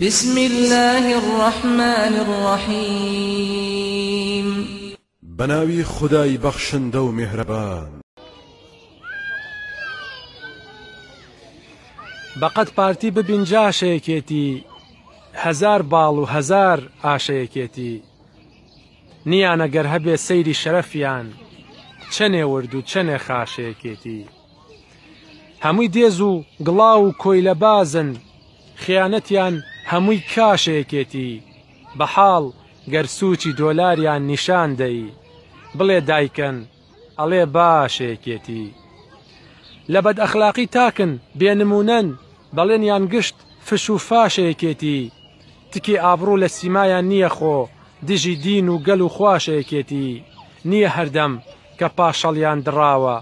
بسم اللە الرحمن الرحیم بەناوی خودای بەخشندە و میهرەبان. بەقەد پارتی ببین جاشەیەکێتی هەزار باڵ و هەزار ئاشەیەکێتی نیانە گەر هەبێ سەیری شەرەفیان چەنێ ورد و چەنێ خاشەیەکێتی. هەمووی دێز و گڵاو و کۆیلەبازن خیانەتیان هەمووی کاشێکێتی بەحاڵ گەر سوچی دۆلاریان نیشان دەی بڵێ دایکەن ئەڵێ باشێکێتی لە بەد ئەخلاقی تاکن بێنمونەن بەڵێنیان گشت فش و فاشێکێتی تکی ئابڕوو لە سیمایان نییە خۆ دژی دین و گەل و خواشێکێتی نییە هەردەم کە پاشەڵیان دڕاوە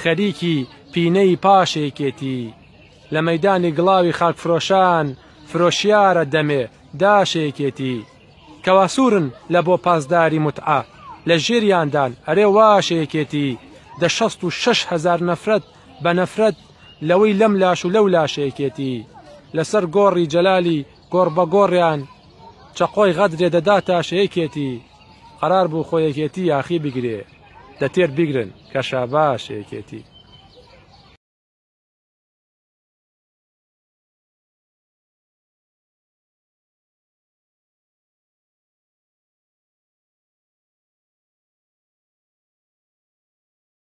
خەریکی پینەی پاشێکێتی لە مەیدانی گڵاوی خاکفرۆشان فرۆشیارە دەمێ داشێکێتی کەوا سوورن لە بۆ پاسداری متعە لە ژێریاندان ئەرێ واشێکێتی دە شەست و شەش هەزار نەفرەت بە نەفرەت لەوەی لەم لاش و لەو لاشێکێتی لەسەر گۆڕی جەلالی گۆڕبەگۆڕیان چەقۆی غەدرێ دەدا تا شەیەکێتی قەرار بوو خۆ یەکێتی یاخی بگرێ دە تێر بیگرن کە شاباش یەکێتی